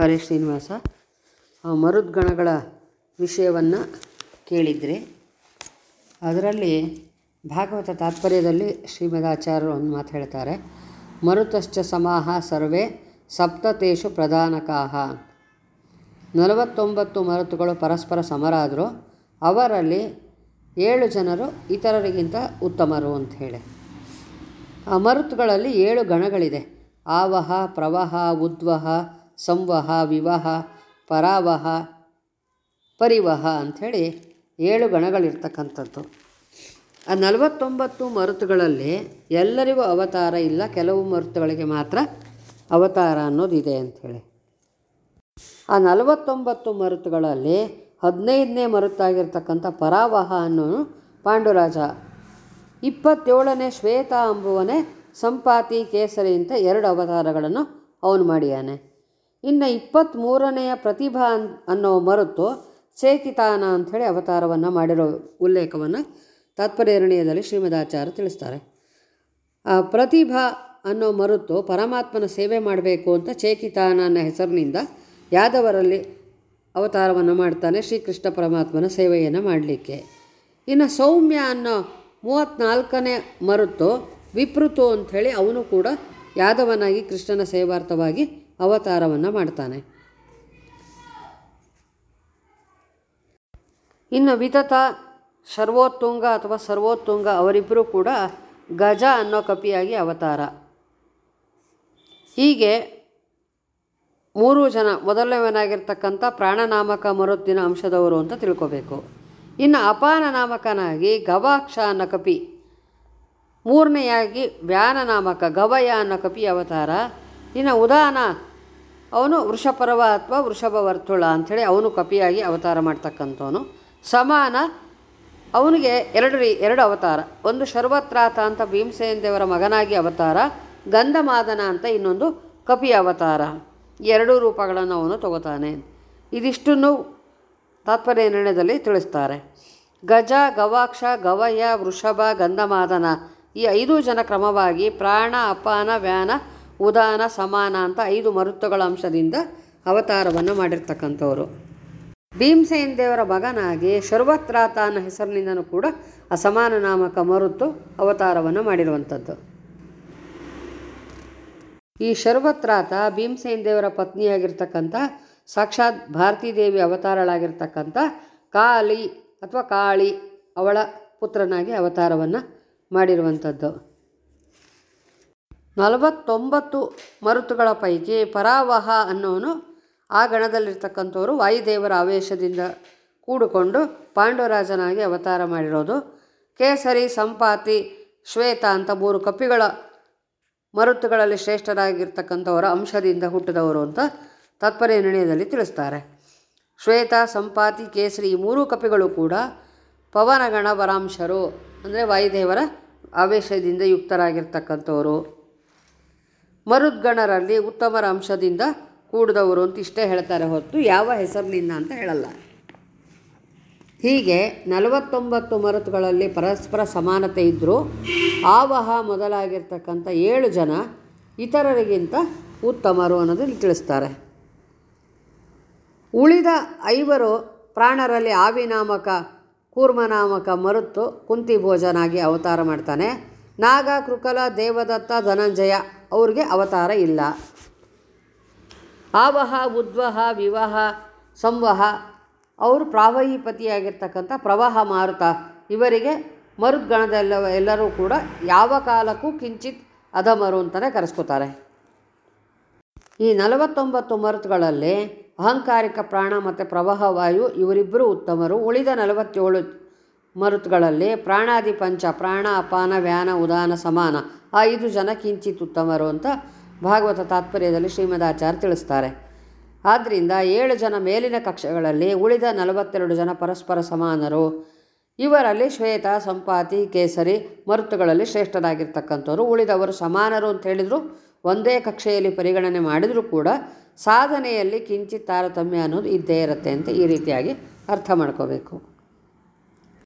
ಹರೇ ಶ್ರೀನಿವಾಸ ಮರುದ್ಗಣಗಳ ವಿಷಯವನ್ನು ಕೇಳಿದರೆ. ಅದರಲ್ಲಿ ಭಾಗವತ ತಾತ್ಪರ್ಯದಲ್ಲಿ ಶ್ರೀಮದ್ ಆಚಾರ್ಯರು ಒಂದು ಮಾತು ಹೇಳ್ತಾರೆ, ಮರುತಶ್ಚ ಸಮಾಹ ಸರ್ವೇ ಸಪ್ತತೇಷು ಪ್ರಧಾನಕಾಹ. ನಲವತ್ತೊಂಬತ್ತು ಮರುತುಗಳು ಪರಸ್ಪರ ಸಮರಾದರು, ಅವರಲ್ಲಿ ಏಳು ಜನರು ಇತರರಿಗಿಂತ ಉತ್ತಮರು ಅಂತ ಹೇಳಿ. ಆ ಮರುತುಗಳಲ್ಲಿ ಏಳು ಗಣಗಳಿದೆ. ಆವಹ, ಪ್ರವಹ, ಉದ್ವಹ ಸಂವಹ, ವಿವಾಹ, ಪರಾವಹ, ಪರಿವಹ ಅಂಥೇಳಿ ಏಳು ಗಣಗಳಿರ್ತಕ್ಕಂಥದ್ದು. ಆ ನಲವತ್ತೊಂಬತ್ತು ಮರುತುಗಳಲ್ಲಿ ಎಲ್ಲರಿಗೂ ಅವತಾರ ಇಲ್ಲ, ಕೆಲವು ಮರುತುಗಳಿಗೆ ಮಾತ್ರ ಅವತಾರ ಅನ್ನೋದಿದೆ ಅಂಥೇಳಿ. ಆ ನಲವತ್ತೊಂಬತ್ತು ಮರುತುಗಳಲ್ಲಿ ಹದಿನೈದನೇ ಮರುತಾಗಿರ್ತಕ್ಕಂಥ ಪರಾವಹ ಅನ್ನೋನು ಪಾಂಡುರಾಜ ಇಪ್ಪತ್ತೇಳನೇ ಶ್ವೇತ ಅಂಬುವನೇ ಸಂಪಾತಿ ಕೇಸರಿ ಅಂತ ಎರಡು ಅವತಾರಗಳನ್ನು ಅವನು ಮಾಡಿಯಾನೆ. ಇನ್ನು ಇಪ್ಪತ್ತ್ಮೂರನೆಯ ಪ್ರತಿಭಾ ಅನ್, ಅನ್ನೋ ಮರುತು ಸೇಕಿತಾನ ಅಂಥೇಳಿ ಅವತಾರವನ್ನು ಮಾಡಿರೋ ಉಲ್ಲೇಖವನ್ನು ತಾತ್ಪರ್ಯರಣೀಯದಲ್ಲಿ ಶ್ರೀಮದಾಚಾರ್ಯ ತಿಳಿಸ್ತಾರೆ. ಆ ಪ್ರತಿಭಾ ಅನ್ನೋ ಮರುತು ಪರಮಾತ್ಮನ ಸೇವೆ ಮಾಡಬೇಕು ಅಂತ ಚೇಕಿತಾನ ಅನ್ನೋ ಹೆಸರಿನಿಂದ ಯಾದವರಲ್ಲಿ ಅವತಾರವನ್ನು ಮಾಡ್ತಾನೆ ಶ್ರೀಕೃಷ್ಣ ಪರಮಾತ್ಮನ ಸೇವೆಯನ್ನು ಮಾಡಲಿಕ್ಕೆ. ಇನ್ನು ಸೌಮ್ಯ ಅನ್ನೋ ಮೂವತ್ತ್ನಾಲ್ಕನೇ ಮರುತು ವಿಪೃತು ಅಂಥೇಳಿ ಅವನು ಕೂಡ ಯಾದವನಾಗಿ ಕೃಷ್ಣನ ಸೇವಾರ್ಥವಾಗಿ ಅವತಾರವನ್ನು ಮಾಡ್ತಾನೆ. ಇನ್ನು ವಿತತ, ಸರ್ವೋತ್ತುಂಗ ಅಥವಾ ಸರ್ವೋತ್ತುಂಗ ಅವರಿಬ್ಬರೂ ಕೂಡ ಗಜ ಅನ್ನೋ ಕಪಿಯಾಗಿ ಅವತಾರ. ಹೀಗೆ ಮೂರು ಜನ ಮೊದಲನೇವನಾಗಿರ್ತಕ್ಕಂಥ ಪ್ರಾಣನಾಮಕ ಮರುತ್ತಿನ ಅಂಶದವರು ಅಂತ ತಿಳ್ಕೋಬೇಕು. ಇನ್ನು ಅಪಾನ ನಾಮಕನಾಗಿ ಗವಾಕ್ಷ ಅನ್ನೋ ಕಪಿ, ಮೂರನೆಯಾಗಿ ವ್ಯಾನನಾಮಕ ಗವಯ ಅನ್ನೋ ಕಪಿ ಅವತಾರ. ಇನ್ನು ಉದಾನ ಅವನು ವೃಷಪರವ ಅಥವಾ ವೃಷಭ ವರ್ತುಳ ಅಂಥೇಳಿ ಅವನು ಕಪಿಯಾಗಿ ಅವತಾರ ಮಾಡ್ತಕ್ಕಂಥವನು. ಸಮಾನ, ಅವನಿಗೆ ಎರಡು ರೀ, ಎರಡು ಅವತಾರ. ಒಂದು ಶರ್ವತ್ರಾತ ಅಂತ ಭೀಮಸೇನ ದೇವರ ಮಗನಾಗಿ ಅವತಾರ. ಗಂಧಮಾದನ ಅಂತ ಇನ್ನೊಂದು ಕಪಿ ಅವತಾರ. ಎರಡೂ ರೂಪಗಳನ್ನು ಅವನು ತಗೋತಾನೆ. ಇದಿಷ್ಟನ್ನು ತಾತ್ಪರ್ಯ ನಿರ್ಣಯದಲ್ಲಿ ತಿಳಿಸ್ತಾರೆ. ಗಜ, ಗವಾಕ್ಷ ಗವಯ ವೃಷಭ, ಗಂಧಮಾದನ ಈ ಐದು ಜನ ಕ್ರಮವಾಗಿ ಪ್ರಾಣ, ಅಪಾನ, ವ್ಯಾನ ಉದಾನ, ಸಮಾನ ಅಂತ ಐದು ಮರುತ್ತುಗಳ ಅಂಶದಿಂದ ಅವತಾರವನ್ನು ಮಾಡಿರ್ತಕ್ಕಂಥವರು. ಭೀಮಸೇನ್ ದೇವರ ಮಗನಾಗಿ ಶರ್ವತ್ರಾತ ಅನ್ನೋ ಹೆಸರಿನಿಂದನೂ ಕೂಡ ಅಸಮಾನ ನಾಮಕ ಮರುತು ಅವತಾರವನ್ನು ಮಾಡಿರುವಂಥದ್ದು. ಈ ಶರ್ವತ್ರಾತ ಭೀಮಸೇನ್ ದೇವರ ಪತ್ನಿಯಾಗಿರ್ತಕ್ಕಂಥ, ಸಾಕ್ಷಾತ್ ಭಾರತೀ ದೇವಿ ಅವತಾರಳಾಗಿರ್ತಕ್ಕಂಥ ಕಾಳಿ ಅಥವಾ ಕಾಳಿ ಅವಳ ಪುತ್ರನಾಗಿ ಅವತಾರವನ್ನು ಮಾಡಿರುವಂಥದ್ದು. ನಲವತ್ತೊಂಬತ್ತು ಮರುತುಗಳ ಪೈಕಿ ಪರಾವಹ ಅನ್ನೋನು ಆ ಗಣದಲ್ಲಿರ್ತಕ್ಕಂಥವರು ವಾಯುದೇವರ ಆವೇಶದಿಂದ ಕೂಡಿಕೊಂಡು ಪಾಂಡವರಾಜನಾಗಿ ಅವತಾರ ಮಾಡಿರೋದು. ಕೇಸರಿ, ಸಂಪಾತಿ, ಶ್ವೇತ ಅಂತ ಮೂರು ಕಪಿಗಳ ಮರುತುಗಳಲ್ಲಿ ಶ್ರೇಷ್ಠರಾಗಿರ್ತಕ್ಕಂಥವರ ಅಂಶದಿಂದ ಹುಟ್ಟಿದವರು ಅಂತ ತಾತ್ಪರ್ಯ ನಿರ್ಣಯದಲ್ಲಿ ತಿಳಿಸ್ತಾರೆ. ಶ್ವೇತ, ಸಂಪಾತಿ, ಕೇಸರಿ ಈ ಮೂರೂ ಕಪಿಗಳು ಕೂಡ ಪವನಗಣ ವರಾಂಶರು, ಅಂದರೆ ವಾಯುದೇವರ ಆವೇಶದಿಂದ ಯುಕ್ತರಾಗಿರ್ತಕ್ಕಂಥವರು. ಮರುದ್ಗಣರಲ್ಲಿ ಉತ್ತಮರ ಅಂಶದಿಂದ ಕೂಡಿದವರು ಅಂತ ಇಷ್ಟೇ ಹೇಳ್ತಾರೆ ಹೊತ್ತು ಯಾವ ಹೆಸರಿನಿಂದ ಅಂತ ಹೇಳಲ್ಲ. ಹೀಗೆ ನಲವತ್ತೊಂಬತ್ತು ಮರುತುಗಳಲ್ಲಿ ಪರಸ್ಪರ ಸಮಾನತೆ ಇದ್ದರೂ ಆವಹ ಮೊದಲಾಗಿರ್ತಕ್ಕಂಥ ಏಳು ಜನ ಇತರರಿಗಿಂತ ಉತ್ತಮರು ಅನ್ನೋದನ್ನು ತಿಳಿಸ್ತಾರೆ. ಉಳಿದ ಐವರು ಪ್ರಾಣರಲ್ಲಿ ಆವಿನಾಮಕ, ಕೂರ್ಮನಾಮಕ ಮರುತ್ತು ಕುಂತಿ ಭೋಜನಾಗಿ ಅವತಾರ ಮಾಡ್ತಾನೆ. ನಾಗ, ಕೃಕಲ, ದೇವದತ್ತ, ಧನಂಜಯ ಅವ್ರಿಗೆ ಅವತಾರ ಇಲ್ಲ. ಆವಹ, ಉದ್ವಹ, ವಿವಾಹ, ಸಂವಹ ಅವರು ಪ್ರಾವಹಿಪತಿಯಾಗಿರ್ತಕ್ಕಂಥ ಪ್ರವಾಹ ಮಾರುತ. ಇವರಿಗೆ ಮರುದ್ಗಣದೆಲ್ಲ, ಎಲ್ಲರೂ ಕೂಡ ಯಾವ ಕಾಲಕ್ಕೂ ಕಿಂಚಿತ್ ಅಧಮರು ಅಂತಲೇ ಕರೆಸ್ಕೋತಾರೆ. ಈ ನಲವತ್ತೊಂಬತ್ತು ಮರುತುಗಳಲ್ಲಿ ಅಹಂಕಾರಿಕ ಪ್ರಾಣ ಮತ್ತು ಪ್ರವಾಹವಾಯು ಇವರಿಬ್ಬರು ಉತ್ತಮರು. ಉಳಿದ ನಲವತ್ತೇಳು ಮರುತುಗಳಲ್ಲಿ ಪ್ರಾಣಾದಿ ಪಂಚ, ಪ್ರಾಣ, ಅಪಾನ, ವ್ಯಾನ, ಉದಾನ, ಸಮಾನ. ಆ ಐದು ಜನ ಕಿಂಚಿತ್ ಉತ್ತಮರು ಅಂತ ಭಾಗವತ ತಾತ್ಪರ್ಯದಲ್ಲಿ ಶ್ರೀಮದಾಚಾರ್ಯ ತಿಳಿಸ್ತಾರೆ. ಆದ್ದರಿಂದ ಏಳು ಜನ ಮೇಲಿನ ಕಕ್ಷೆಗಳಲ್ಲಿ ಉಳಿದ ನಲವತ್ತೆರಡು ಜನ ಪರಸ್ಪರ ಸಮಾನರು. ಇವರಲ್ಲಿ ಶ್ವೇತ, ಸಂಪಾತಿ, ಕೇಸರಿ ಮರುತುಗಳಲ್ಲಿ ಶ್ರೇಷ್ಠರಾಗಿರ್ತಕ್ಕಂಥವ್ರು. ಉಳಿದವರು ಸಮಾನರು ಅಂತ ಹೇಳಿದರು, ಒಂದೇ ಕಕ್ಷೆಯಲ್ಲಿ ಪರಿಗಣನೆ ಮಾಡಿದರೂ ಕೂಡ ಸಾಧನೆಯಲ್ಲಿ ಕಿಂಚಿತ್ ತಾರತಮ್ಯ ಅನ್ನೋದು ಇದ್ದೇ ಇರುತ್ತೆ ಅಂತ ಈ ರೀತಿಯಾಗಿ ಅರ್ಥ ಮಾಡ್ಕೋಬೇಕು.